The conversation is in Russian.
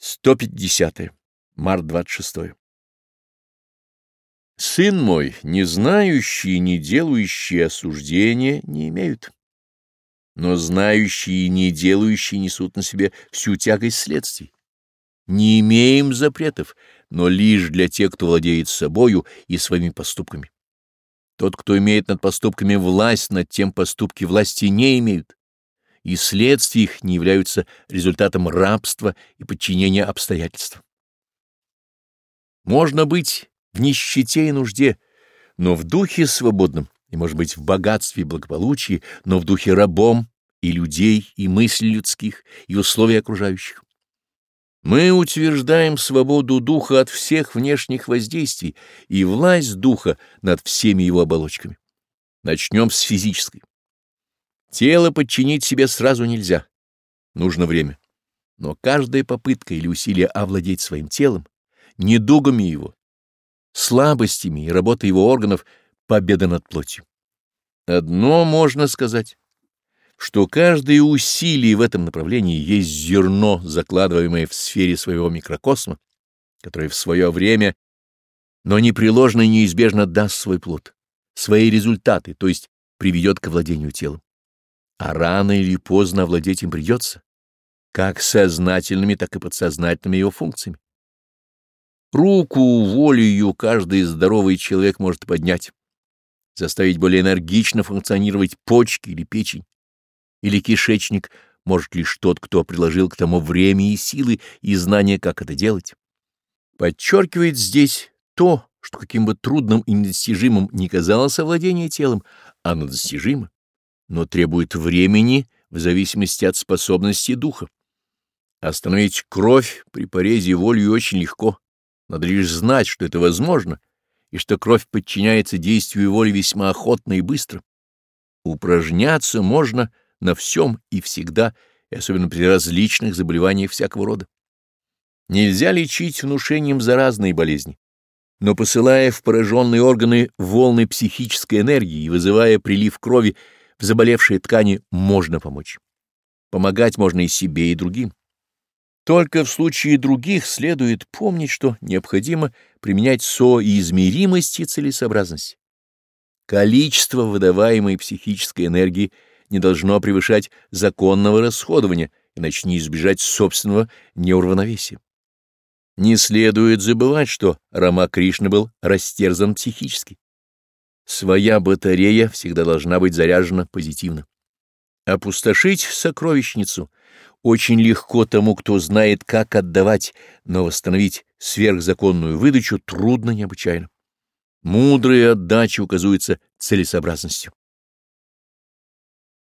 150. Март 26. Сын мой, не знающие, не делающие осуждения не имеют, но знающие и не делающие несут на себе всю тягость следствий. Не имеем запретов, но лишь для тех, кто владеет собою и своими поступками. Тот, кто имеет над поступками власть, над тем поступки власти не имеют и следствия их не являются результатом рабства и подчинения обстоятельств. Можно быть в нищете и нужде, но в духе свободном, и, может быть, в богатстве и благополучии, но в духе рабом и людей, и мыслей людских, и условий окружающих. Мы утверждаем свободу духа от всех внешних воздействий и власть духа над всеми его оболочками. Начнем с физической. Тело подчинить себе сразу нельзя. Нужно время. Но каждая попытка или усилие овладеть своим телом, недугами его, слабостями и работой его органов — победа над плотью. Одно можно сказать, что каждое усилие в этом направлении есть зерно, закладываемое в сфере своего микрокосма, которое в свое время, но непреложно и неизбежно даст свой плод, свои результаты, то есть приведет к владению телом. А рано или поздно овладеть им придется, как сознательными, так и подсознательными его функциями. Руку волею каждый здоровый человек может поднять, заставить более энергично функционировать почки или печень, или кишечник может лишь тот, кто приложил к тому время и силы и знания, как это делать. Подчеркивает здесь то, что каким бы трудным и недостижимым не казалось овладение телом, оно достижимо но требует времени в зависимости от способности духа. Остановить кровь при порезе волю очень легко. Надо лишь знать, что это возможно, и что кровь подчиняется действию воли весьма охотно и быстро. Упражняться можно на всем и всегда, и особенно при различных заболеваниях всякого рода. Нельзя лечить внушением заразные болезни, но посылая в пораженные органы волны психической энергии и вызывая прилив крови, в заболевшие ткани можно помочь. Помогать можно и себе, и другим. Только в случае других следует помнить, что необходимо применять соизмеримость и целесообразность. Количество выдаваемой психической энергии не должно превышать законного расходования, иначе не избежать собственного неуравновесия. Не следует забывать, что Рама Кришна был растерзан психически. Своя батарея всегда должна быть заряжена позитивно. Опустошить сокровищницу очень легко тому, кто знает, как отдавать, но восстановить сверхзаконную выдачу трудно необычайно. Мудрая отдача указывается целесообразностью.